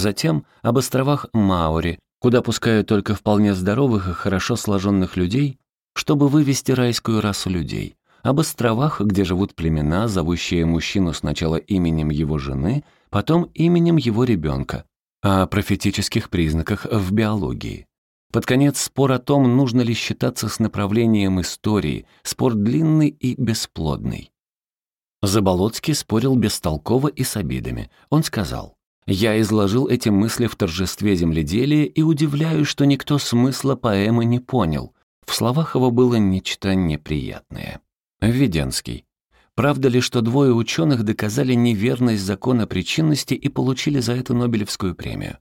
Затем об островах Маури, куда пускают только вполне здоровых и хорошо сложенных людей, чтобы вывести райскую расу людей. Об островах, где живут племена, зовущие мужчину сначала именем его жены, потом именем его ребенка. О профетических признаках в биологии. Под конец спор о том, нужно ли считаться с направлением истории, спор длинный и бесплодный. Заболоцкий спорил бестолково и с обидами. Он сказал, «Я изложил эти мысли в торжестве земледелия и удивляюсь, что никто смысла поэмы не понял. В словах его было нечто неприятное». Введенский. Правда ли, что двое ученых доказали неверность закона причинности и получили за это Нобелевскую премию?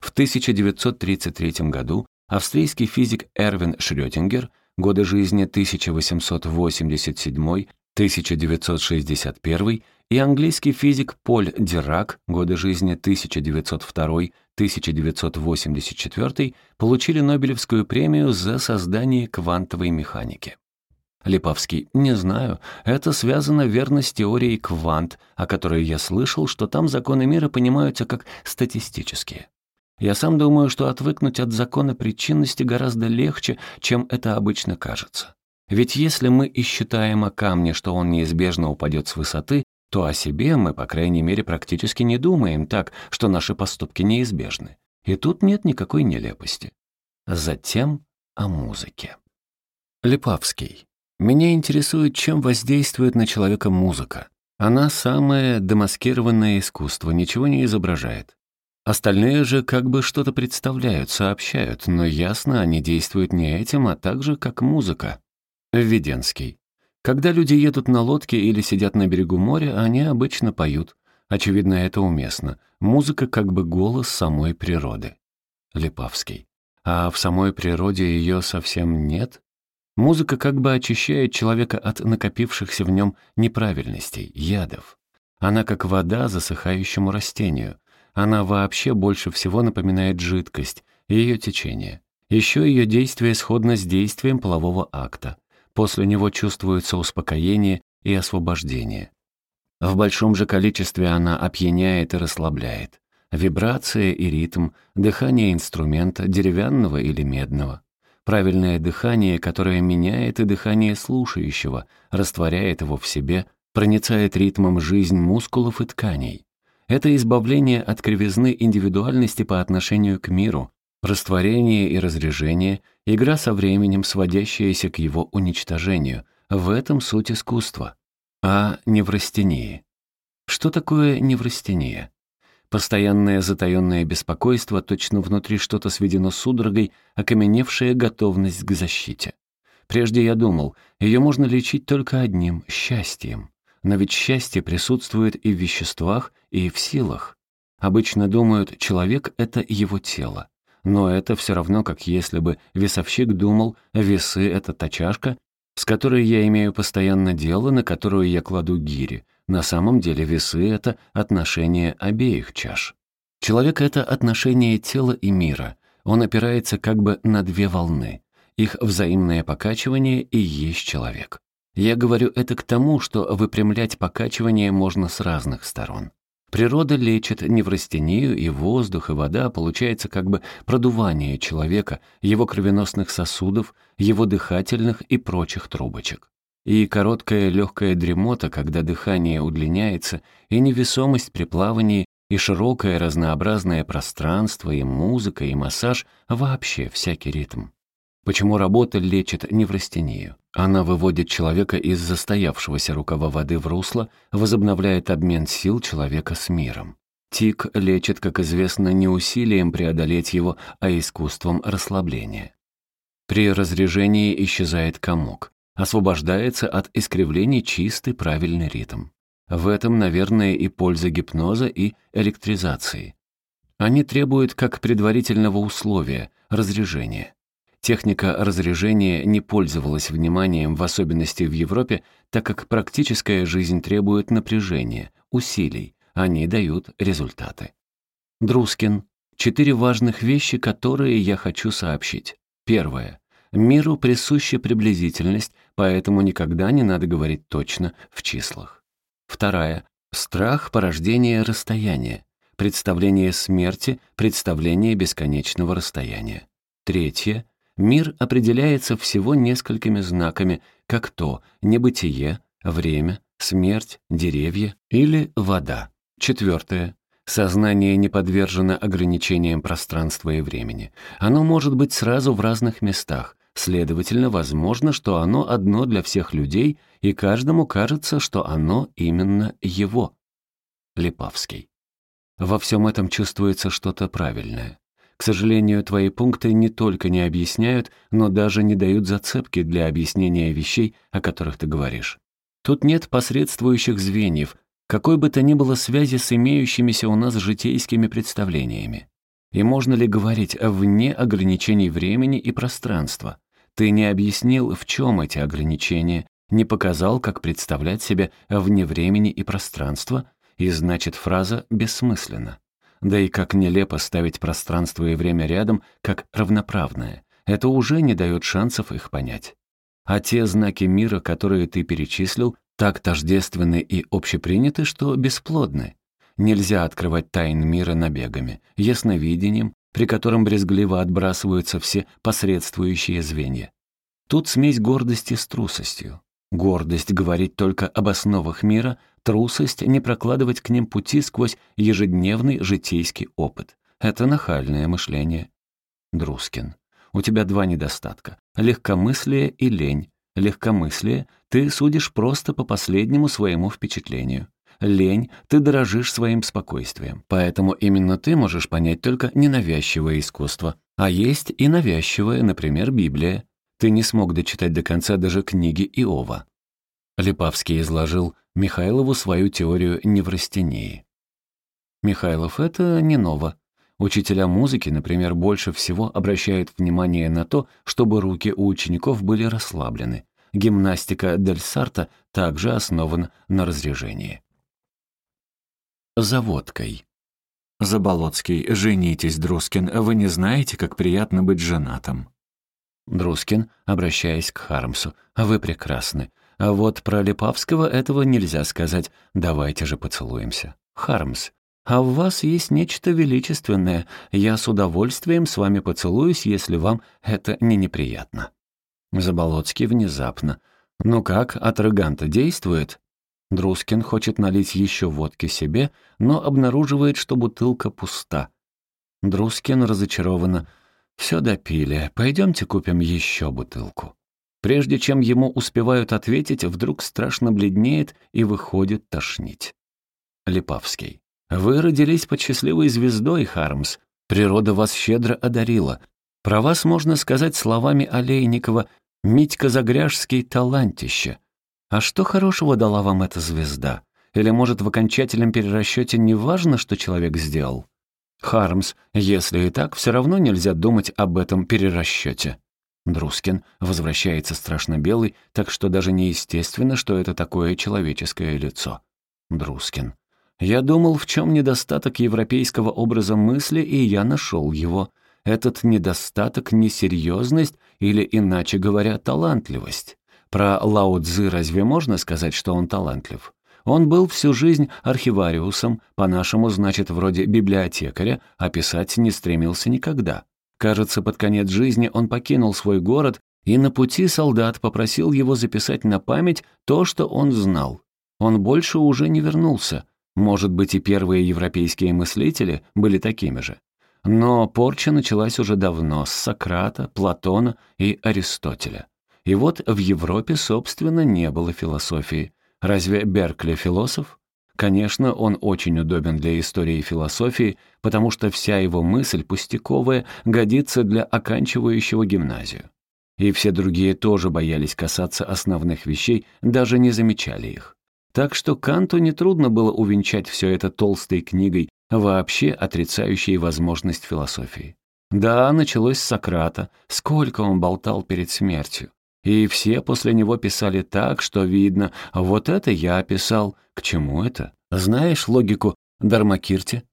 В 1933 году австрийский физик Эрвин Шрёдингер, годы жизни 1887 1961 и английский физик Поль Дирак, годы жизни 1902-1984, получили Нобелевскую премию за создание квантовой механики. Липовский, не знаю, это связано верно с теорией квант, о которой я слышал, что там законы мира понимаются как статистические. Я сам думаю, что отвыкнуть от закона причинности гораздо легче, чем это обычно кажется. Ведь если мы и считаем о камне, что он неизбежно упадет с высоты, то о себе мы, по крайней мере, практически не думаем так, что наши поступки неизбежны. И тут нет никакой нелепости. Затем о музыке. Липавский. Меня интересует, чем воздействует на человека музыка. Она самое демаскированное искусство, ничего не изображает. Остальные же как бы что-то представляют, сообщают, но ясно, они действуют не этим, а так же, как музыка. Введенский. Когда люди едут на лодке или сидят на берегу моря, они обычно поют. Очевидно, это уместно. Музыка как бы голос самой природы. Липавский. А в самой природе ее совсем нет? Музыка как бы очищает человека от накопившихся в нем неправильностей, ядов. Она как вода засыхающему растению. Она вообще больше всего напоминает жидкость, ее течение. Еще ее действие сходно с действием полового акта. После него чувствуется успокоение и освобождение. В большом же количестве она опьяняет и расслабляет. Вибрация и ритм, дыхание инструмента, деревянного или медного. Правильное дыхание, которое меняет и дыхание слушающего, растворяет его в себе, проницает ритмом жизнь мускулов и тканей. Это избавление от кривизны индивидуальности по отношению к миру, Растворение и разрежение, игра со временем, сводящаяся к его уничтожению. В этом суть искусства. А неврастения. Что такое неврастения? Постоянное затаённое беспокойство, точно внутри что-то сведено судорогой, окаменевшая готовность к защите. Прежде я думал, ее можно лечить только одним — счастьем. Но ведь счастье присутствует и в веществах, и в силах. Обычно думают, человек — это его тело. Но это все равно, как если бы весовщик думал, весы — это та чашка, с которой я имею постоянно дело, на которую я кладу гири. На самом деле весы — это отношение обеих чаш. Человек — это отношение тела и мира. Он опирается как бы на две волны. Их взаимное покачивание и есть человек. Я говорю это к тому, что выпрямлять покачивание можно с разных сторон. Природа лечит неврастению, и воздух, и вода, получается как бы продувание человека, его кровеносных сосудов, его дыхательных и прочих трубочек. И короткая легкая дремота, когда дыхание удлиняется, и невесомость при плавании, и широкое разнообразное пространство, и музыка, и массаж, вообще всякий ритм. Почему работа лечит неврастению? Она выводит человека из застоявшегося рукава воды в русло, возобновляет обмен сил человека с миром. Тик лечит, как известно, не усилием преодолеть его, а искусством расслабления. При разрежении исчезает комок, освобождается от искривлений чистый правильный ритм. В этом, наверное, и польза гипноза и электризации. Они требуют как предварительного условия – разрежения. Техника разряжения не пользовалась вниманием, в особенности в Европе, так как практическая жизнь требует напряжения, усилий, они дают результаты. Друскин. Четыре важных вещи, которые я хочу сообщить. Первое. Миру присуща приблизительность, поэтому никогда не надо говорить точно в числах. Вторая. Страх порождения расстояния. представление смерти, представление бесконечного расстояния. Третье — мир определяется всего несколькими знаками, как то небытие, время, смерть, деревья или вода. Четвертое — сознание не подвержено ограничениям пространства и времени. Оно может быть сразу в разных местах, Следовательно, возможно, что оно одно для всех людей, и каждому кажется, что оно именно его. Липавский. Во всем этом чувствуется что-то правильное. К сожалению, твои пункты не только не объясняют, но даже не дают зацепки для объяснения вещей, о которых ты говоришь. Тут нет посредствующих звеньев, какой бы то ни было связи с имеющимися у нас житейскими представлениями. И можно ли говорить вне ограничений времени и пространства? Ты не объяснил, в чем эти ограничения, не показал, как представлять себя вне времени и пространства, и значит фраза бессмысленна. Да и как нелепо ставить пространство и время рядом, как равноправное. Это уже не дает шансов их понять. А те знаки мира, которые ты перечислил, так тождественны и общеприняты, что бесплодны. Нельзя открывать тайн мира набегами, ясновидением, при котором брезгливо отбрасываются все посредствующие звенья. Тут смесь гордости с трусостью. Гордость говорить только об основах мира, трусость не прокладывать к ним пути сквозь ежедневный житейский опыт. Это нахальное мышление. Друскин. У тебя два недостатка — легкомыслие и лень. Легкомыслие ты судишь просто по последнему своему впечатлению лень, ты дорожишь своим спокойствием. Поэтому именно ты можешь понять только ненавязчивое искусство. А есть и навязчивое, например, Библия. Ты не смог дочитать до конца даже книги Иова. Липавский изложил Михайлову свою теорию неврастении. Михайлов — это не ново. Учителя музыки, например, больше всего обращают внимание на то, чтобы руки у учеников были расслаблены. Гимнастика Дель Сарта также основана на разрежении за водкой. Заболоцкий, женитесь, Друскин, вы не знаете, как приятно быть женатым. Друскин, обращаясь к Хармсу, вы прекрасны. А вот про Липавского этого нельзя сказать. Давайте же поцелуемся. Хармс, а в вас есть нечто величественное. Я с удовольствием с вами поцелуюсь, если вам это не неприятно. Заболоцкий внезапно. «Ну как, атрыганта действует?» Друскин хочет налить еще водки себе, но обнаруживает, что бутылка пуста. Друскин разочарованно. «Все допили, пойдемте купим еще бутылку». Прежде чем ему успевают ответить, вдруг страшно бледнеет и выходит тошнить. Липавский. «Вы родились под счастливой звездой, Хармс. Природа вас щедро одарила. Про вас можно сказать словами Олейникова «Митька Загряжский талантище». А что хорошего дала вам эта звезда? Или, может, в окончательном перерасчете не важно, что человек сделал? Хармс, если и так, все равно нельзя думать об этом перерасчете. Друскин возвращается страшно белый, так что даже неестественно, что это такое человеческое лицо. Друскин. Я думал, в чем недостаток европейского образа мысли, и я нашел его. Этот недостаток — несерьезность или, иначе говоря, талантливость. Про Лао Цзы разве можно сказать, что он талантлив? Он был всю жизнь архивариусом, по-нашему, значит, вроде библиотекаря, а писать не стремился никогда. Кажется, под конец жизни он покинул свой город, и на пути солдат попросил его записать на память то, что он знал. Он больше уже не вернулся. Может быть, и первые европейские мыслители были такими же. Но порча началась уже давно, с Сократа, Платона и Аристотеля. И вот в Европе, собственно, не было философии. Разве Беркли философ? Конечно, он очень удобен для истории философии, потому что вся его мысль пустяковая годится для оканчивающего гимназию. И все другие тоже боялись касаться основных вещей, даже не замечали их. Так что Канту нетрудно было увенчать все это толстой книгой, вообще отрицающей возможность философии. Да, началось с Сократа, сколько он болтал перед смертью. И все после него писали так, что видно, вот это я писал. К чему это? Знаешь логику Дармакирти?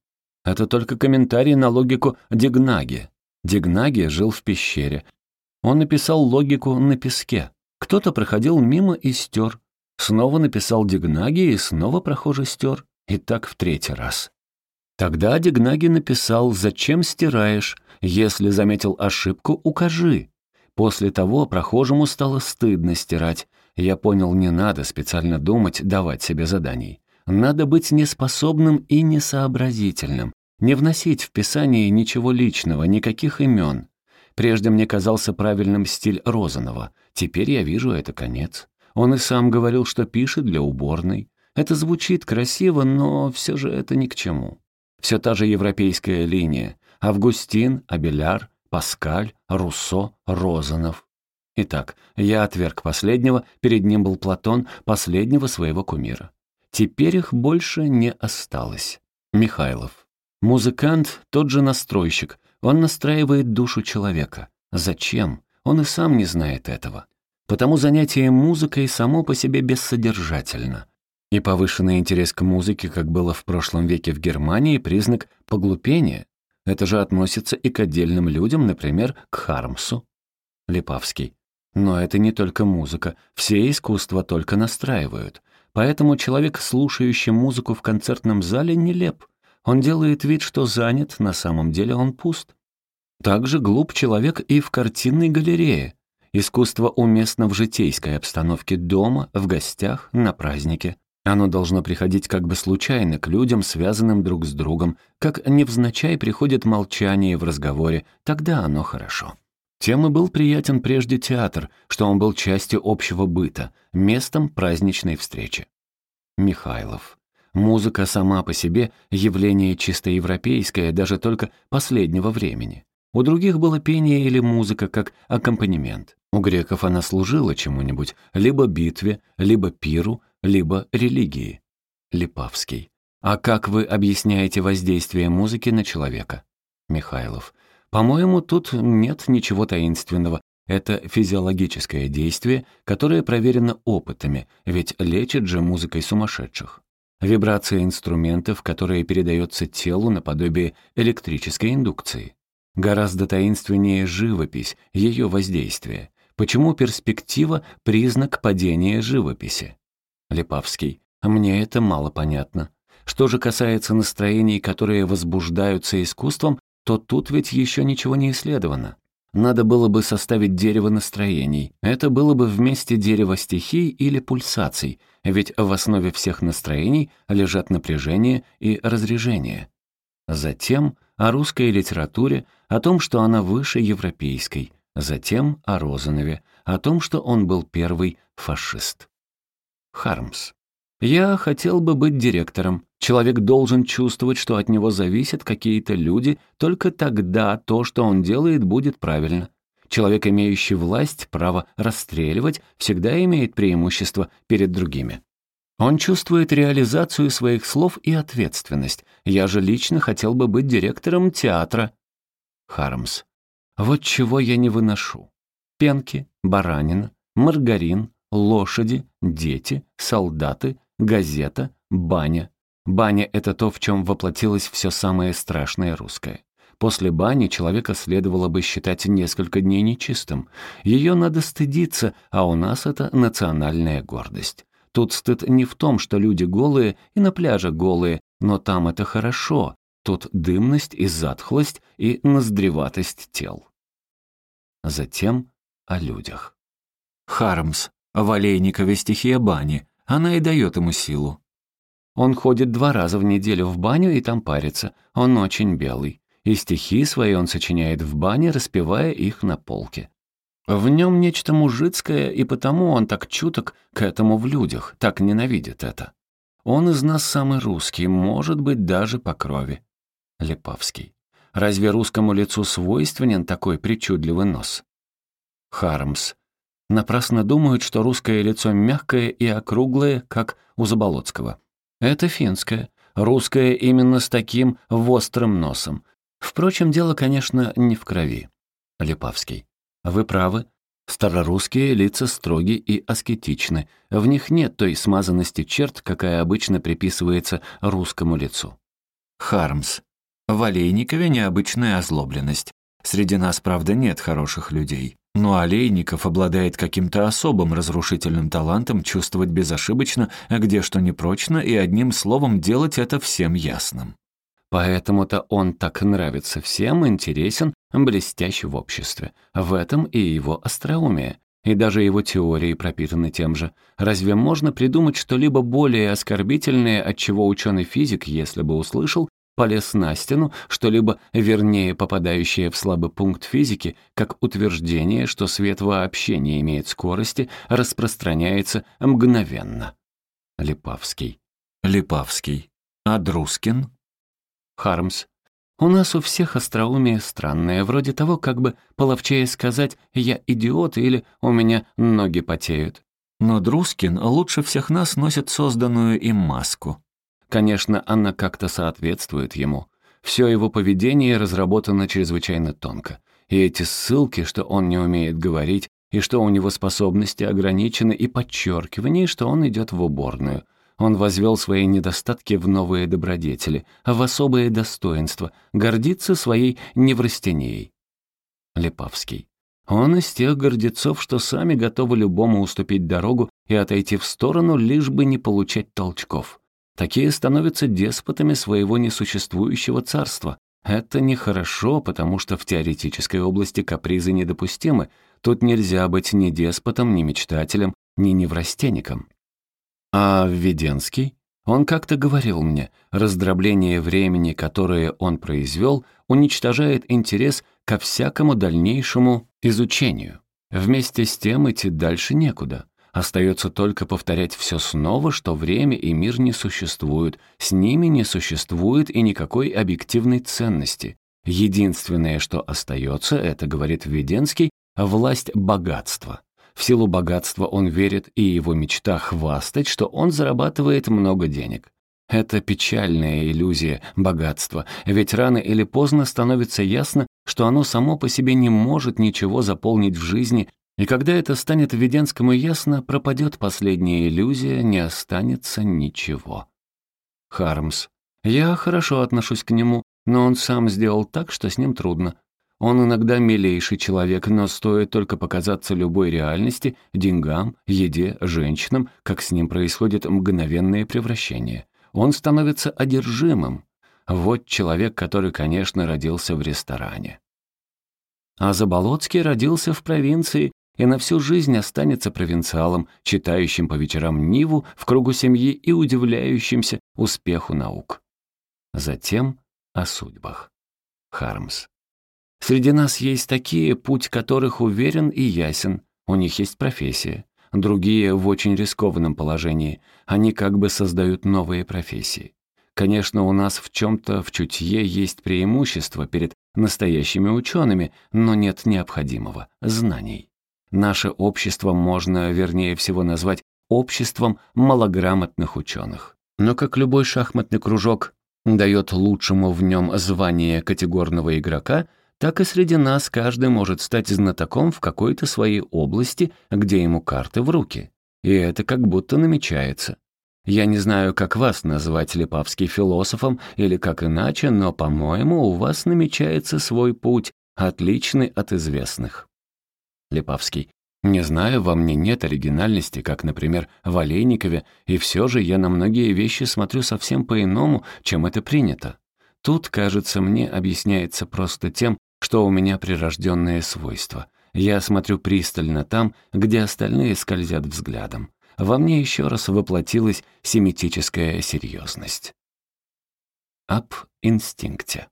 Это только комментарий на логику Дигнаги. Дигнаги жил в пещере. Он написал логику на песке. Кто-то проходил мимо и стер. Снова написал Дигнаги, и снова прохожий стер. И так в третий раз. Тогда Дегнаги написал «Зачем стираешь? Если заметил ошибку, укажи». После того прохожему стало стыдно стирать. Я понял, не надо специально думать, давать себе заданий. Надо быть неспособным и несообразительным, не вносить в Писание ничего личного, никаких имен. Прежде мне казался правильным стиль Розанова. Теперь я вижу, это конец. Он и сам говорил, что пишет для уборной. Это звучит красиво, но все же это ни к чему. Все та же европейская линия. Августин, Абеляр, Паскаль, Руссо, Розанов. Итак, я отверг последнего, перед ним был Платон, последнего своего кумира. Теперь их больше не осталось. Михайлов. Музыкант — тот же настройщик. Он настраивает душу человека. Зачем? Он и сам не знает этого. Потому занятие музыкой само по себе бессодержательно. И повышенный интерес к музыке, как было в прошлом веке в Германии, признак поглупения. Это же относится и к отдельным людям, например, к Хармсу. Липавский. Но это не только музыка, все искусства только настраивают. Поэтому человек, слушающий музыку в концертном зале, нелеп. Он делает вид, что занят, на самом деле он пуст. Также глуп человек и в картинной галерее. Искусство уместно в житейской обстановке дома, в гостях, на празднике. Оно должно приходить как бы случайно к людям, связанным друг с другом, как невзначай приходит молчание в разговоре, тогда оно хорошо. Тем и был приятен прежде театр, что он был частью общего быта, местом праздничной встречи. Михайлов. Музыка сама по себе — явление чисто европейское, даже только последнего времени. У других было пение или музыка как аккомпанемент. У греков она служила чему-нибудь, либо битве, либо пиру, либо религии. Липавский. А как вы объясняете воздействие музыки на человека? Михайлов. По-моему, тут нет ничего таинственного. Это физиологическое действие, которое проверено опытами, ведь лечит же музыкой сумасшедших. Вибрация инструментов, которая передается телу наподобие электрической индукции. Гораздо таинственнее живопись, ее воздействие. Почему перспектива — признак падения живописи? Липавский. Мне это мало понятно. Что же касается настроений, которые возбуждаются искусством, то тут ведь еще ничего не исследовано. Надо было бы составить дерево настроений. Это было бы вместе дерева стихий или пульсаций, ведь в основе всех настроений лежат напряжение и разрежение. Затем о русской литературе, о том, что она выше европейской, затем о Розанове, о том, что он был первый фашист. Хармс. Я хотел бы быть директором. Человек должен чувствовать, что от него зависят какие-то люди, только тогда то, что он делает, будет правильно. Человек, имеющий власть, право расстреливать, всегда имеет преимущество перед другими. Он чувствует реализацию своих слов и ответственность. Я же лично хотел бы быть директором театра. Хармс. Вот чего я не выношу. Пенки, баранина, маргарин, лошади, дети, солдаты, газета, баня. Баня — это то, в чем воплотилось все самое страшное русское. После бани человека следовало бы считать несколько дней нечистым. Ее надо стыдиться, а у нас это национальная гордость. Тут стыд не в том, что люди голые и на пляже голые, но там это хорошо. Тут дымность и затхлость и ноздреватость тел. Затем о людях. Хармс, в Олейникове стихия бани, она и дает ему силу. Он ходит два раза в неделю в баню и там парится. Он очень белый. И стихи свои он сочиняет в бане, распевая их на полке. В нем нечто мужицкое, и потому он так чуток к этому в людях, так ненавидит это. Он из нас самый русский, может быть, даже по крови. Лепавский. Разве русскому лицу свойственен такой причудливый нос? Хармс. Напрасно думают, что русское лицо мягкое и округлое, как у Заболоцкого. Это финское. Русское именно с таким острым носом. Впрочем, дело, конечно, не в крови. Липавский. Вы правы. Старорусские лица строги и аскетичны. В них нет той смазанности черт, какая обычно приписывается русскому лицу. Хармс. В Олейникове необычная озлобленность. Среди нас, правда, нет хороших людей. Но Олейников обладает каким-то особым разрушительным талантом чувствовать безошибочно, где что непрочно, и одним словом делать это всем ясным. Поэтому-то он так нравится всем, интересен, блестящ в обществе. В этом и его остроумие. И даже его теории пропитаны тем же. Разве можно придумать что-либо более оскорбительное, от чего ученый-физик, если бы услышал, полез на стену, что-либо вернее попадающее в слабый пункт физики, как утверждение, что свет вообще не имеет скорости, распространяется мгновенно. Липавский. Липавский. А Друскин? Хармс. У нас у всех остроумие странное, вроде того, как бы половчее сказать «я идиот» или «у меня ноги потеют». Но Друскин лучше всех нас носит созданную им маску. Конечно, она как-то соответствует ему. Все его поведение разработано чрезвычайно тонко. И эти ссылки, что он не умеет говорить, и что у него способности ограничены, и подчеркивание, что он идет в уборную — он возвел свои недостатки в новые добродетели, в особые достоинства, гордится своей неврастенией. Лепавский. Он из тех гордецов, что сами готовы любому уступить дорогу и отойти в сторону, лишь бы не получать толчков. Такие становятся деспотами своего несуществующего царства. Это нехорошо, потому что в теоретической области капризы недопустимы. Тут нельзя быть ни деспотом, ни мечтателем, ни неврастенником. А Введенский? Он как-то говорил мне, раздробление времени, которое он произвел, уничтожает интерес ко всякому дальнейшему изучению. Вместе с тем идти дальше некуда. Остается только повторять все снова, что время и мир не существуют, с ними не существует и никакой объективной ценности. Единственное, что остается, это, говорит Введенский, власть богатства. В силу богатства он верит, и его мечта хвастать, что он зарабатывает много денег. Это печальная иллюзия богатства, ведь рано или поздно становится ясно, что оно само по себе не может ничего заполнить в жизни, и когда это станет Введенскому ясно, пропадет последняя иллюзия, не останется ничего. Хармс. Я хорошо отношусь к нему, но он сам сделал так, что с ним трудно. Он иногда милейший человек, но стоит только показаться любой реальности, деньгам, еде, женщинам, как с ним происходит мгновенное превращение. Он становится одержимым. Вот человек, который, конечно, родился в ресторане. А Заболоцкий родился в провинции и на всю жизнь останется провинциалом, читающим по вечерам Ниву в кругу семьи и удивляющимся успеху наук. Затем о судьбах. Хармс. Среди нас есть такие, путь которых уверен и ясен. У них есть профессия. Другие в очень рискованном положении. Они как бы создают новые профессии. Конечно, у нас в чем-то в чутье есть преимущество перед настоящими учеными, но нет необходимого — знаний. Наше общество можно, вернее всего, назвать обществом малограмотных ученых. Но как любой шахматный кружок дает лучшему в нем звание категорного игрока, так и среди нас каждый может стать знатоком в какой-то своей области, где ему карты в руки. И это как будто намечается. Я не знаю, как вас назвать Липавский философом или как иначе, но, по-моему, у вас намечается свой путь, отличный от известных. Липавский. Не знаю, во мне нет оригинальности, как, например, в Олейникове, и все же я на многие вещи смотрю совсем по-иному, чем это принято. Тут, кажется, мне объясняется просто тем, что у меня прирожденное свойство. Я смотрю пристально там, где остальные скользят взглядом. Во мне еще раз воплотилась семитическая серьезность. Об инстинкте.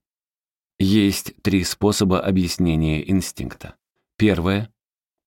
Есть три способа объяснения инстинкта. Первое.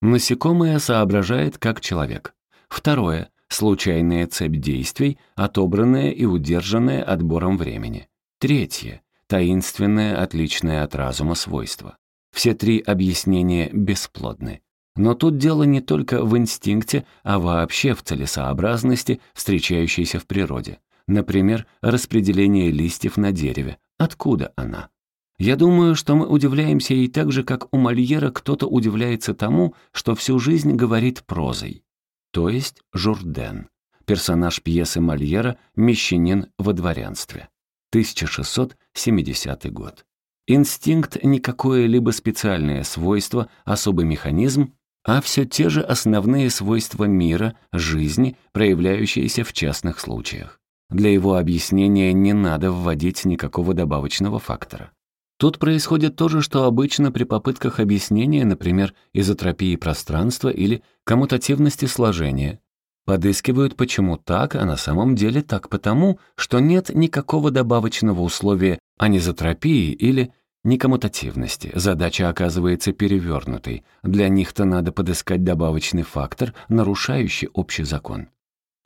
Насекомое соображает как человек. Второе. Случайная цепь действий, отобранная и удержанная отбором времени. Третье таинственное, отличное от разума свойство. Все три объяснения бесплодны. Но тут дело не только в инстинкте, а вообще в целесообразности, встречающейся в природе. Например, распределение листьев на дереве. Откуда она? Я думаю, что мы удивляемся ей так же, как у Мольера кто-то удивляется тому, что всю жизнь говорит прозой. То есть Журден, персонаж пьесы Мольера «Мещанин во дворянстве». 1670 год. Инстинкт — не какое-либо специальное свойство, особый механизм, а все те же основные свойства мира, жизни, проявляющиеся в частных случаях. Для его объяснения не надо вводить никакого добавочного фактора. Тут происходит то же, что обычно при попытках объяснения, например, изотропии пространства или коммутативности сложения. Подыскивают, почему так, а на самом деле так потому, что нет никакого добавочного условия анизотропии или некоммутативности. Задача оказывается перевернутой. Для них-то надо подыскать добавочный фактор, нарушающий общий закон.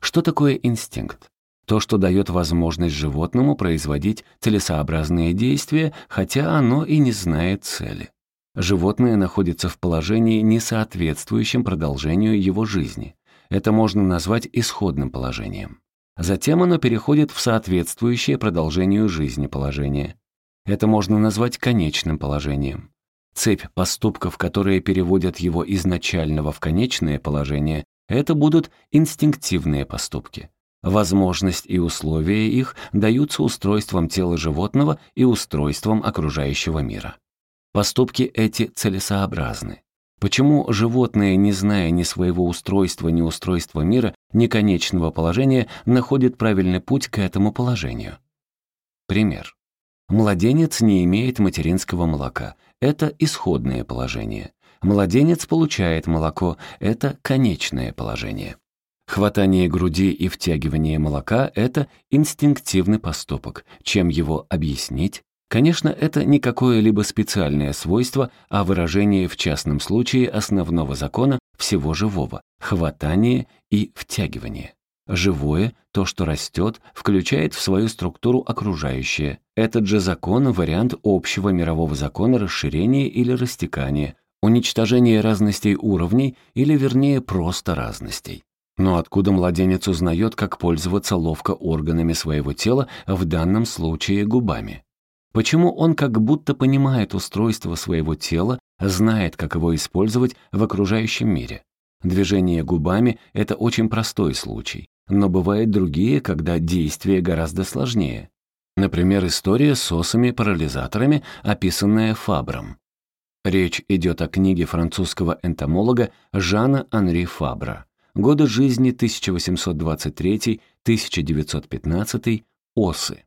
Что такое инстинкт? То, что дает возможность животному производить целесообразные действия, хотя оно и не знает цели. Животное находится в положении, не соответствующем продолжению его жизни. Это можно назвать исходным положением. Затем оно переходит в соответствующее продолжению жизни положение. Это можно назвать конечным положением. Цепь поступков, которые переводят его изначального в конечное положение, это будут инстинктивные поступки. Возможность и условия их даются устройством тела животного и устройством окружающего мира. Поступки эти целесообразны. Почему животное, не зная ни своего устройства, ни устройства мира, ни конечного положения, находит правильный путь к этому положению? Пример. Младенец не имеет материнского молока. Это исходное положение. Младенец получает молоко. Это конечное положение. Хватание груди и втягивание молока – это инстинктивный поступок. Чем его объяснить? Конечно, это не какое-либо специальное свойство, а выражение в частном случае основного закона всего живого – хватание и втягивание. Живое, то, что растет, включает в свою структуру окружающее. Этот же закон – вариант общего мирового закона расширения или растекания, уничтожения разностей уровней или, вернее, просто разностей. Но откуда младенец узнает, как пользоваться ловко органами своего тела, в данном случае губами? Почему он как будто понимает устройство своего тела, знает, как его использовать в окружающем мире? Движение губами – это очень простой случай, но бывают другие, когда действие гораздо сложнее. Например, история с осами-парализаторами, описанная Фабром. Речь идет о книге французского энтомолога Жана Анри Фабра годы жизни 1823-1915, осы.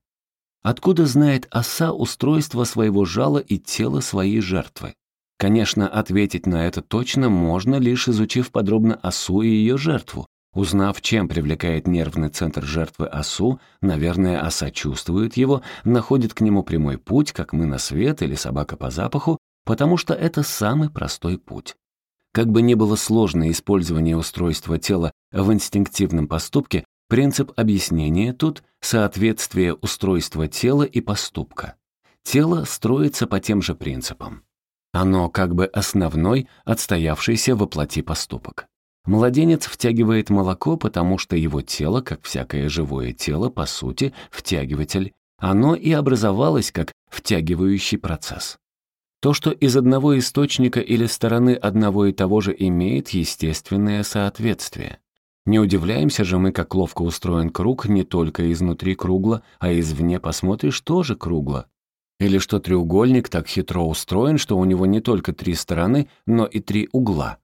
Откуда знает оса устройство своего жала и тела своей жертвы? Конечно, ответить на это точно можно, лишь изучив подробно осу и ее жертву. Узнав, чем привлекает нервный центр жертвы осу, наверное, оса чувствует его, находит к нему прямой путь, как мы на свет или собака по запаху, потому что это самый простой путь. Как бы ни было сложно использование устройства тела в инстинктивном поступке, принцип объяснения тут — соответствие устройства тела и поступка. Тело строится по тем же принципам. Оно как бы основной, отстоявшийся воплоти поступок. Младенец втягивает молоко, потому что его тело, как всякое живое тело, по сути, втягиватель. Оно и образовалось как втягивающий процесс. То, что из одного источника или стороны одного и того же имеет естественное соответствие. Не удивляемся же мы, как ловко устроен круг не только изнутри кругло, а извне посмотришь тоже кругло. Или что треугольник так хитро устроен, что у него не только три стороны, но и три угла.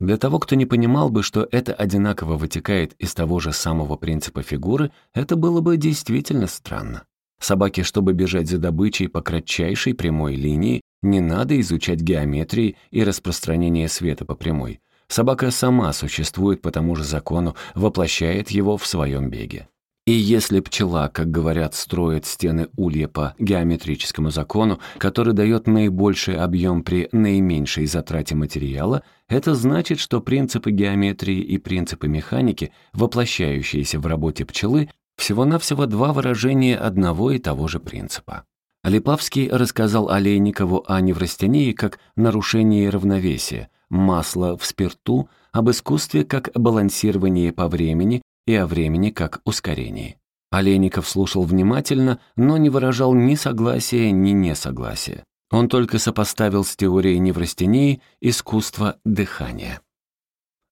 Для того, кто не понимал бы, что это одинаково вытекает из того же самого принципа фигуры, это было бы действительно странно. Собаке, чтобы бежать за добычей по кратчайшей прямой линии, не надо изучать геометрии и распространение света по прямой. Собака сама существует по тому же закону, воплощает его в своем беге. И если пчела, как говорят, строит стены улья по геометрическому закону, который дает наибольший объем при наименьшей затрате материала, это значит, что принципы геометрии и принципы механики, воплощающиеся в работе пчелы, всего-навсего два выражения одного и того же принципа. Липавский рассказал Олейникову о неврастении как нарушении равновесия, масло в спирту, об искусстве как балансировании по времени и о времени как ускорении. Олейников слушал внимательно, но не выражал ни согласия, ни несогласия. Он только сопоставил с теорией неврастении искусство дыхания.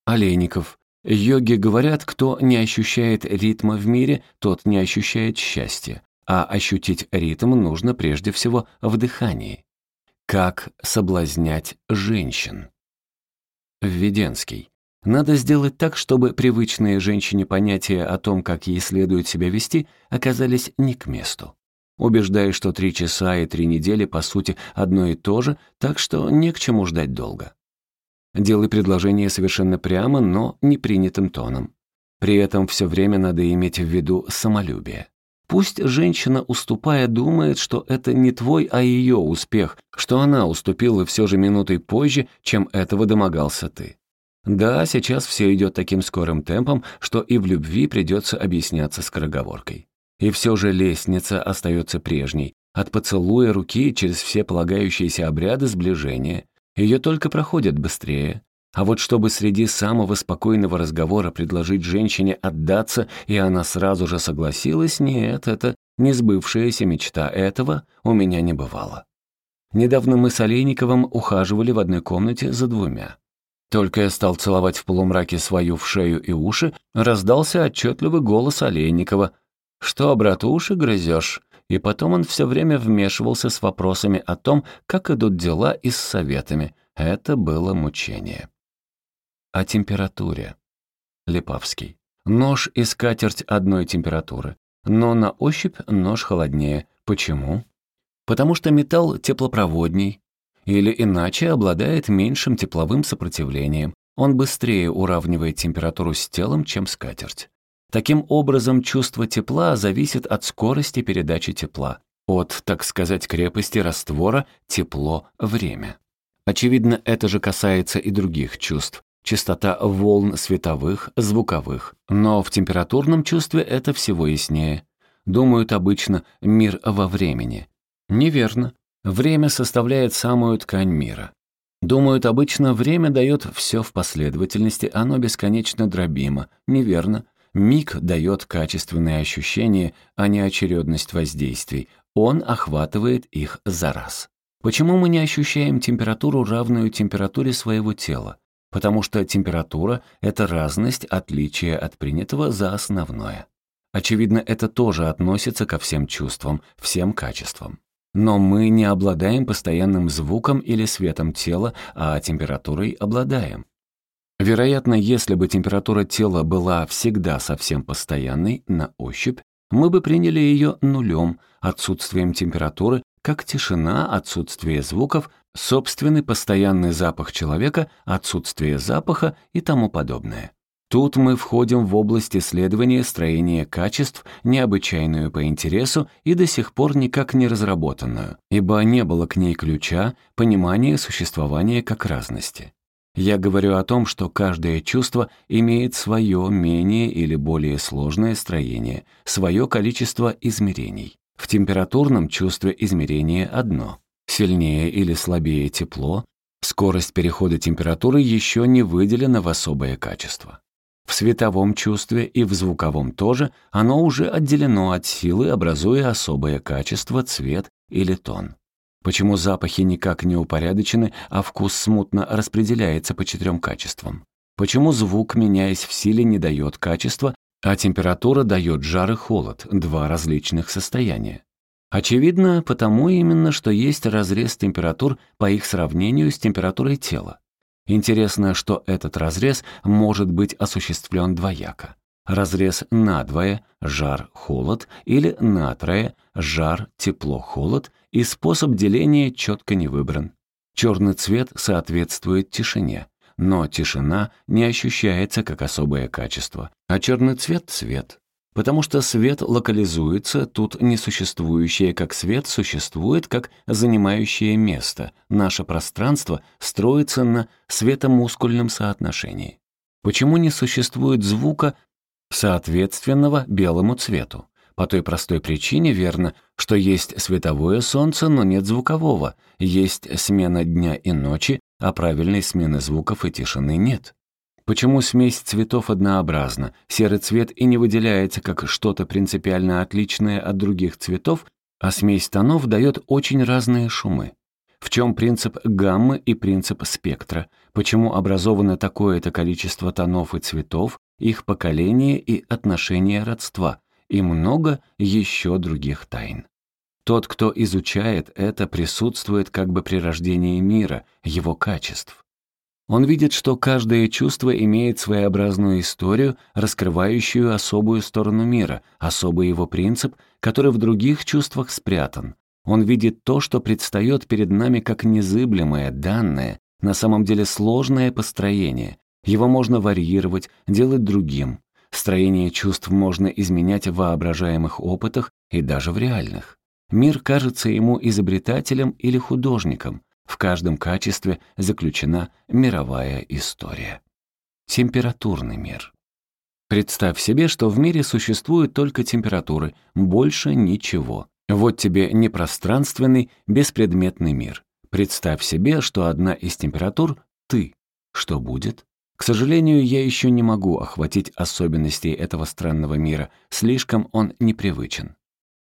Олейников. Йоги говорят, кто не ощущает ритма в мире, тот не ощущает счастья а ощутить ритм нужно прежде всего в дыхании. Как соблазнять женщин? Введенский. Надо сделать так, чтобы привычные женщине понятия о том, как ей следует себя вести, оказались не к месту. Убеждая, что три часа и три недели, по сути, одно и то же, так что не к чему ждать долго. Делай предложение совершенно прямо, но непринятым тоном. При этом все время надо иметь в виду самолюбие. Пусть женщина, уступая, думает, что это не твой, а ее успех, что она уступила все же минутой позже, чем этого домогался ты. Да, сейчас все идет таким скорым темпом, что и в любви придется объясняться скороговоркой. И все же лестница остается прежней. От поцелуя руки через все полагающиеся обряды сближения. Ее только проходят быстрее. А вот чтобы среди самого спокойного разговора предложить женщине отдаться, и она сразу же согласилась, нет, это не сбывшаяся мечта этого у меня не бывало. Недавно мы с Олейниковым ухаживали в одной комнате за двумя. Только я стал целовать в полумраке свою в шею и уши, раздался отчетливый голос Олейникова. «Что, брат, уши грызешь?» И потом он все время вмешивался с вопросами о том, как идут дела и с советами. Это было мучение. О температуре. Липавский. Нож и скатерть одной температуры, но на ощупь нож холоднее. Почему? Потому что металл теплопроводней, или иначе обладает меньшим тепловым сопротивлением. Он быстрее уравнивает температуру с телом, чем скатерть. Таким образом, чувство тепла зависит от скорости передачи тепла, от, так сказать, крепости раствора тепло-время. Очевидно, это же касается и других чувств. Частота волн световых, звуковых. Но в температурном чувстве это всего яснее. Думают обычно «мир во времени». Неверно. Время составляет самую ткань мира. Думают, обычно время дает все в последовательности, оно бесконечно дробимо. Неверно. Миг дает качественные ощущения, а не очередность воздействий. Он охватывает их за раз. Почему мы не ощущаем температуру, равную температуре своего тела? Потому что температура — это разность, отличие от принятого за основное. Очевидно, это тоже относится ко всем чувствам, всем качествам. Но мы не обладаем постоянным звуком или светом тела, а температурой обладаем. Вероятно, если бы температура тела была всегда совсем постоянной, на ощупь, мы бы приняли ее нулем, отсутствием температуры, как тишина, отсутствие звуков, собственный постоянный запах человека, отсутствие запаха и тому подобное. Тут мы входим в область исследования строения качеств, необычайную по интересу и до сих пор никак не разработанную, ибо не было к ней ключа, понимания существования как разности. Я говорю о том, что каждое чувство имеет свое менее или более сложное строение, свое количество измерений. В температурном чувстве измерение одно. Сильнее или слабее тепло, скорость перехода температуры еще не выделена в особое качество. В световом чувстве и в звуковом тоже оно уже отделено от силы, образуя особое качество, цвет или тон. Почему запахи никак не упорядочены, а вкус смутно распределяется по четырем качествам? Почему звук, меняясь в силе, не дает качества, а температура дает жар и холод, два различных состояния? Очевидно, потому именно, что есть разрез температур по их сравнению с температурой тела. Интересно, что этот разрез может быть осуществлен двояко. Разрез надвое, жар-холод, или натрое, жар-тепло-холод, и способ деления четко не выбран. Черный цвет соответствует тишине, но тишина не ощущается как особое качество, а черный цвет — цвет. Потому что свет локализуется, тут несуществующее как свет существует как занимающее место. Наше пространство строится на светомускульном соотношении. Почему не существует звука, соответственного белому цвету? По той простой причине верно, что есть световое солнце, но нет звукового, есть смена дня и ночи, а правильной смены звуков и тишины нет. Почему смесь цветов однообразна, серый цвет и не выделяется как что-то принципиально отличное от других цветов, а смесь тонов дает очень разные шумы? В чем принцип гаммы и принцип спектра? Почему образовано такое-то количество тонов и цветов, их поколение и отношение родства? И много еще других тайн. Тот, кто изучает это, присутствует как бы при рождении мира, его качеств. Он видит, что каждое чувство имеет своеобразную историю, раскрывающую особую сторону мира, особый его принцип, который в других чувствах спрятан. Он видит то, что предстает перед нами как незыблемое, данное, на самом деле сложное построение. Его можно варьировать, делать другим. Строение чувств можно изменять в воображаемых опытах и даже в реальных. Мир кажется ему изобретателем или художником. В каждом качестве заключена мировая история. Температурный мир. Представь себе, что в мире существуют только температуры, больше ничего. Вот тебе непространственный, беспредметный мир. Представь себе, что одна из температур — ты. Что будет? К сожалению, я еще не могу охватить особенностей этого странного мира, слишком он непривычен.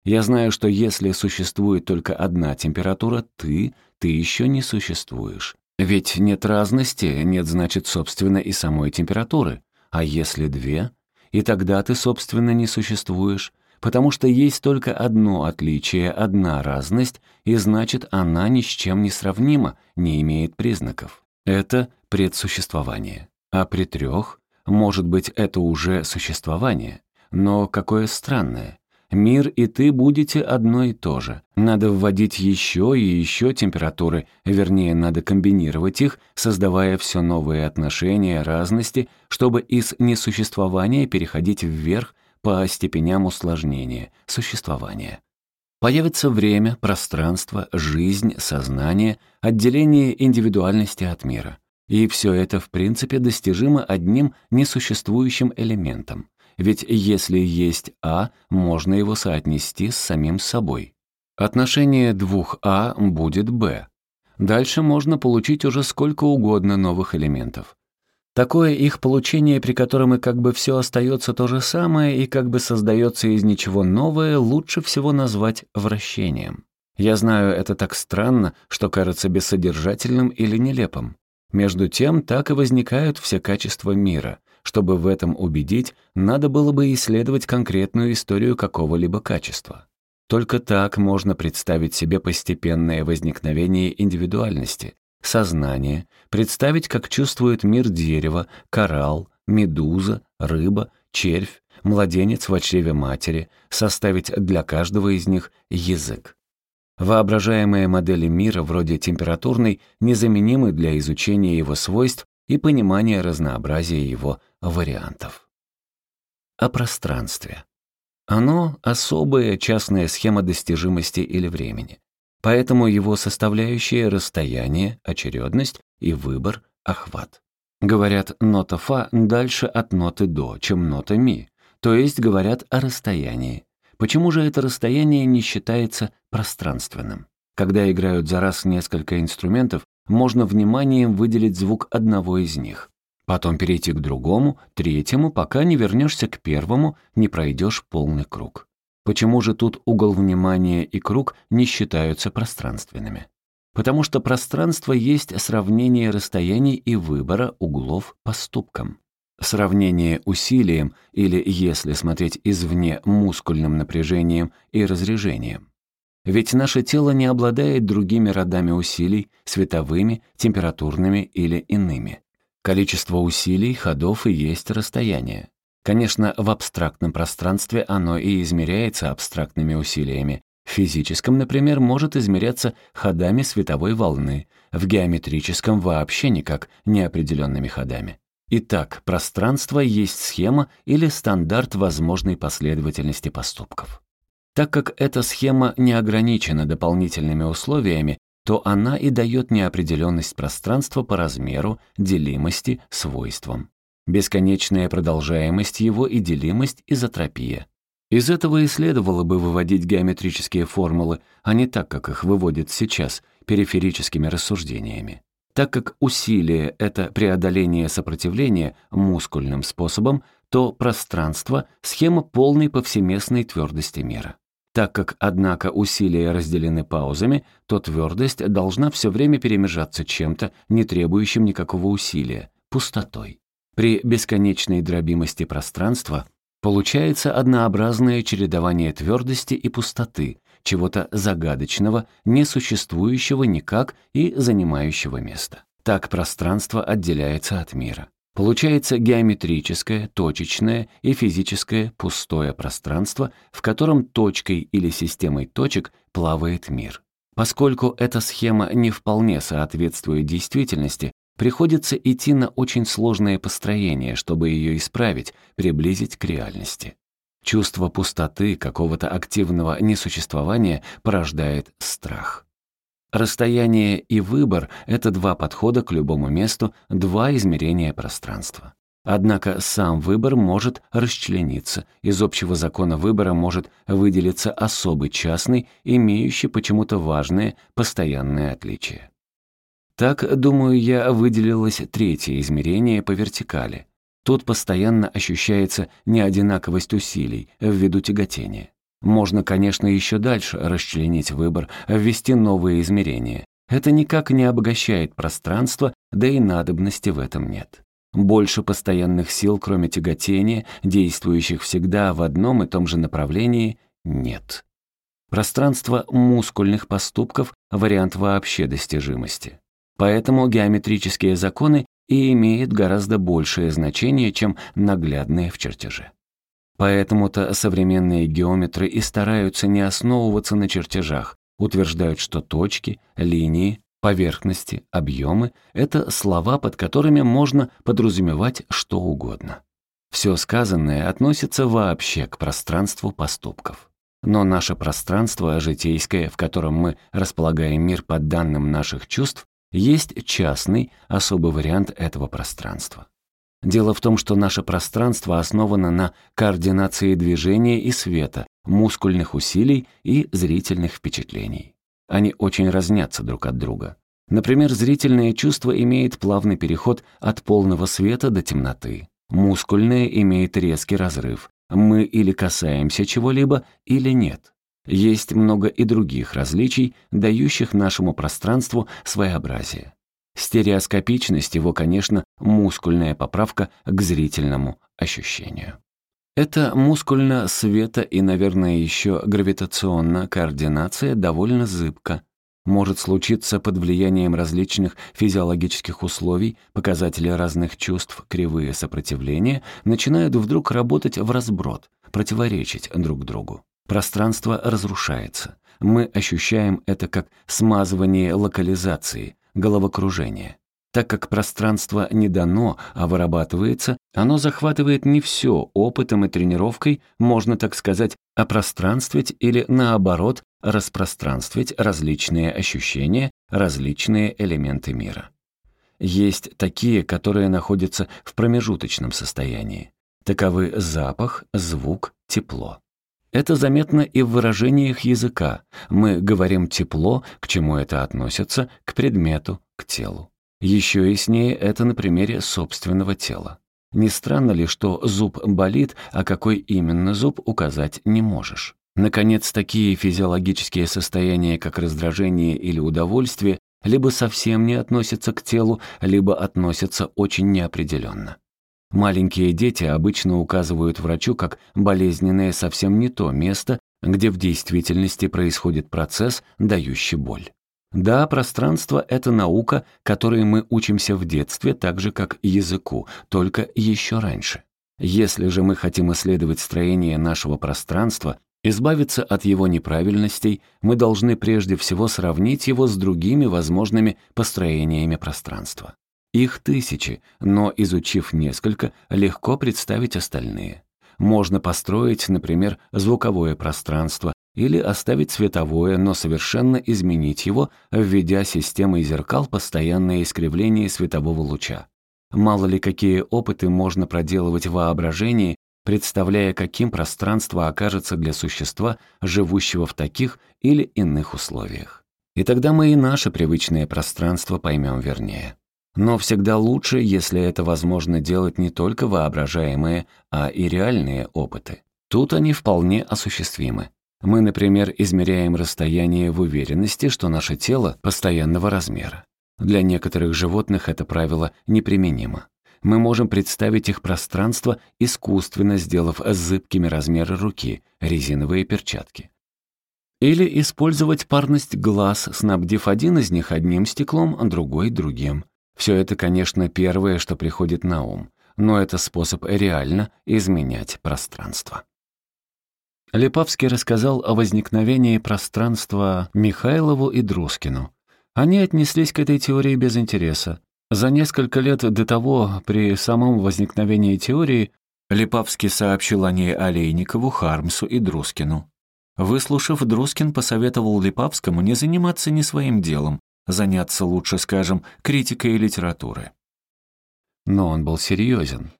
Я знаю, что если существует только одна температура, ты, ты еще не существуешь. Ведь нет разности, нет, значит, собственно, и самой температуры. А если две? И тогда ты, собственно, не существуешь, потому что есть только одно отличие, одна разность, и значит, она ни с чем не сравнима, не имеет признаков. Это предсуществование. А при трех, может быть, это уже существование. Но какое странное. Мир и ты будете одно и то же. Надо вводить еще и еще температуры, вернее, надо комбинировать их, создавая все новые отношения, разности, чтобы из несуществования переходить вверх по степеням усложнения, существования. Появится время, пространство, жизнь, сознание, отделение индивидуальности от мира. И все это, в принципе, достижимо одним несуществующим элементом. Ведь если есть А, можно его соотнести с самим собой. Отношение двух А будет Б. Дальше можно получить уже сколько угодно новых элементов. Такое их получение, при котором и как бы все остается то же самое, и как бы создается из ничего новое, лучше всего назвать вращением. Я знаю, это так странно, что кажется бессодержательным или нелепым. Между тем, так и возникают все качества мира. Чтобы в этом убедить, надо было бы исследовать конкретную историю какого-либо качества. Только так можно представить себе постепенное возникновение индивидуальности, сознание, представить, как чувствует мир дерево, коралл, медуза, рыба, червь, младенец в чреве матери, составить для каждого из них язык. Воображаемые модели мира, вроде температурной, незаменимы для изучения его свойств и понимания разнообразия его вариантов. О пространстве. Оно — особая частная схема достижимости или времени. Поэтому его составляющие — расстояние, очередность и выбор, охват. Говорят, нота фа дальше от ноты до, чем нота ми, то есть говорят о расстоянии. Почему же это расстояние не считается пространственным? Когда играют за раз несколько инструментов, можно вниманием выделить звук одного из них. Потом перейти к другому, третьему, пока не вернешься к первому, не пройдешь полный круг. Почему же тут угол внимания и круг не считаются пространственными? Потому что пространство есть сравнение расстояний и выбора углов поступкам. Сравнение усилием или, если смотреть извне, мускульным напряжением и разрежением. Ведь наше тело не обладает другими родами усилий, световыми, температурными или иными. Количество усилий, ходов и есть расстояние. Конечно, в абстрактном пространстве оно и измеряется абстрактными усилиями. В физическом, например, может измеряться ходами световой волны, в геометрическом вообще никак неопределенными ходами. Итак, пространство есть схема или стандарт возможной последовательности поступков. Так как эта схема не ограничена дополнительными условиями, то она и дает неопределенность пространства по размеру, делимости, свойствам. Бесконечная продолжаемость его и делимость изотропия. Из этого и следовало бы выводить геометрические формулы, а не так, как их выводят сейчас, периферическими рассуждениями. Так как усилие — это преодоление сопротивления мускульным способом, то пространство — схема полной повсеместной твердости мира. Так как, однако, усилия разделены паузами, то твердость должна все время перемежаться чем-то, не требующим никакого усилия, пустотой. При бесконечной дробимости пространства получается однообразное чередование твердости и пустоты, чего-то загадочного, несуществующего никак и занимающего место. Так пространство отделяется от мира. Получается геометрическое, точечное и физическое пустое пространство, в котором точкой или системой точек плавает мир. Поскольку эта схема не вполне соответствует действительности, приходится идти на очень сложное построение, чтобы ее исправить, приблизить к реальности. Чувство пустоты, какого-то активного несуществования порождает страх. Расстояние и выбор — это два подхода к любому месту, два измерения пространства. Однако сам выбор может расчлениться, из общего закона выбора может выделиться особый частный, имеющий почему-то важное постоянное отличие. Так, думаю я, выделилось третье измерение по вертикали. Тут постоянно ощущается неодинаковость усилий ввиду тяготения. Можно, конечно, еще дальше расчленить выбор, ввести новые измерения. Это никак не обогащает пространство, да и надобности в этом нет. Больше постоянных сил, кроме тяготения, действующих всегда в одном и том же направлении, нет. Пространство мускульных поступков – вариант вообще достижимости. Поэтому геометрические законы и имеют гораздо большее значение, чем наглядные в чертеже. Поэтому-то современные геометры и стараются не основываться на чертежах, утверждают, что точки, линии, поверхности, объемы — это слова, под которыми можно подразумевать что угодно. Все сказанное относится вообще к пространству поступков. Но наше пространство житейское, в котором мы располагаем мир под данным наших чувств, есть частный, особый вариант этого пространства. Дело в том, что наше пространство основано на координации движения и света, мускульных усилий и зрительных впечатлений. Они очень разнятся друг от друга. Например, зрительное чувство имеет плавный переход от полного света до темноты. Мускульное имеет резкий разрыв. Мы или касаемся чего-либо, или нет. Есть много и других различий, дающих нашему пространству своеобразие. Стереоскопичность его, конечно, мускульная поправка к зрительному ощущению. Это мускульно-света и, наверное, еще гравитационная координация довольно зыбка. Может случиться под влиянием различных физиологических условий, показатели разных чувств, кривые сопротивления начинают вдруг работать в разброд, противоречить друг другу. Пространство разрушается. Мы ощущаем это как смазывание локализации, головокружение. Так как пространство не дано, а вырабатывается, оно захватывает не все опытом и тренировкой, можно так сказать, опространствить или, наоборот, распространствить различные ощущения, различные элементы мира. Есть такие, которые находятся в промежуточном состоянии. Таковы запах, звук, тепло. Это заметно и в выражениях языка. Мы говорим «тепло», к чему это относится, к предмету, к телу. Еще яснее это на примере собственного тела. Не странно ли, что зуб болит, а какой именно зуб указать не можешь? Наконец, такие физиологические состояния, как раздражение или удовольствие, либо совсем не относятся к телу, либо относятся очень неопределенно. Маленькие дети обычно указывают врачу как болезненное совсем не то место, где в действительности происходит процесс, дающий боль. Да, пространство — это наука, которой мы учимся в детстве, так же, как языку, только еще раньше. Если же мы хотим исследовать строение нашего пространства, избавиться от его неправильностей, мы должны прежде всего сравнить его с другими возможными построениями пространства. Их тысячи, но, изучив несколько, легко представить остальные. Можно построить, например, звуковое пространство или оставить световое, но совершенно изменить его, введя системой зеркал постоянное искривление светового луча. Мало ли какие опыты можно проделывать в воображении, представляя, каким пространство окажется для существа, живущего в таких или иных условиях. И тогда мы и наше привычное пространство поймем вернее. Но всегда лучше, если это возможно делать не только воображаемые, а и реальные опыты. Тут они вполне осуществимы. Мы, например, измеряем расстояние в уверенности, что наше тело постоянного размера. Для некоторых животных это правило неприменимо. Мы можем представить их пространство, искусственно сделав зыбкими размеры руки, резиновые перчатки. Или использовать парность глаз, снабдив один из них одним стеклом, а другой — другим. Все это, конечно, первое, что приходит на ум, но это способ реально изменять пространство. Липавский рассказал о возникновении пространства Михайлову и Друскину. Они отнеслись к этой теории без интереса. За несколько лет до того, при самом возникновении теории, Липавский сообщил о ней Олейникову, Хармсу и Друскину. Выслушав, Друскин посоветовал Липавскому не заниматься не своим делом, заняться лучше, скажем, критикой литературы. Но он был серьезен.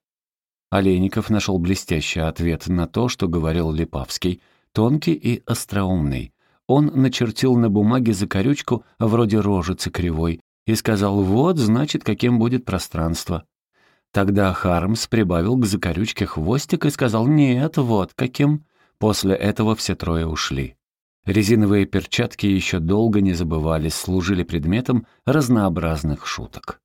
Олейников нашел блестящий ответ на то, что говорил Липавский, тонкий и остроумный. Он начертил на бумаге закорючку вроде рожицы кривой и сказал «Вот, значит, каким будет пространство». Тогда Хармс прибавил к закорючке хвостик и сказал «Нет, вот каким». После этого все трое ушли. Резиновые перчатки еще долго не забывались, служили предметом разнообразных шуток.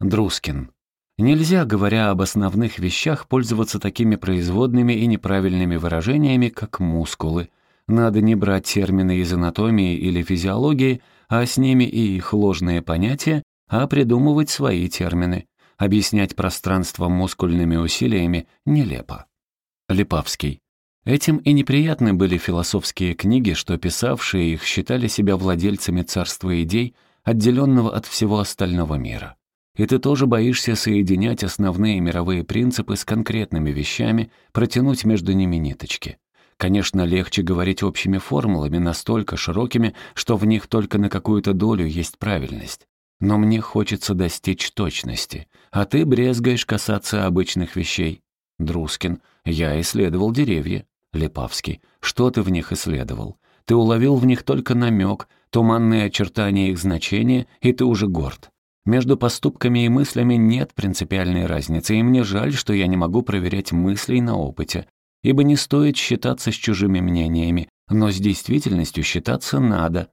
Друскин. Нельзя, говоря об основных вещах, пользоваться такими производными и неправильными выражениями, как мускулы. Надо не брать термины из анатомии или физиологии, а с ними и их ложные понятия, а придумывать свои термины. Объяснять пространство мускульными усилиями нелепо. Липавский. Этим и неприятны были философские книги, что писавшие их считали себя владельцами царства идей, отделенного от всего остального мира. И ты тоже боишься соединять основные мировые принципы с конкретными вещами, протянуть между ними ниточки. Конечно, легче говорить общими формулами, настолько широкими, что в них только на какую-то долю есть правильность. Но мне хочется достичь точности, а ты брезгаешь касаться обычных вещей. Друскин, я исследовал деревья. Липавский, что ты в них исследовал? Ты уловил в них только намек, туманные очертания их значения, и ты уже горд. Между поступками и мыслями нет принципиальной разницы, и мне жаль, что я не могу проверять мысли на опыте, ибо не стоит считаться с чужими мнениями, но с действительностью считаться надо.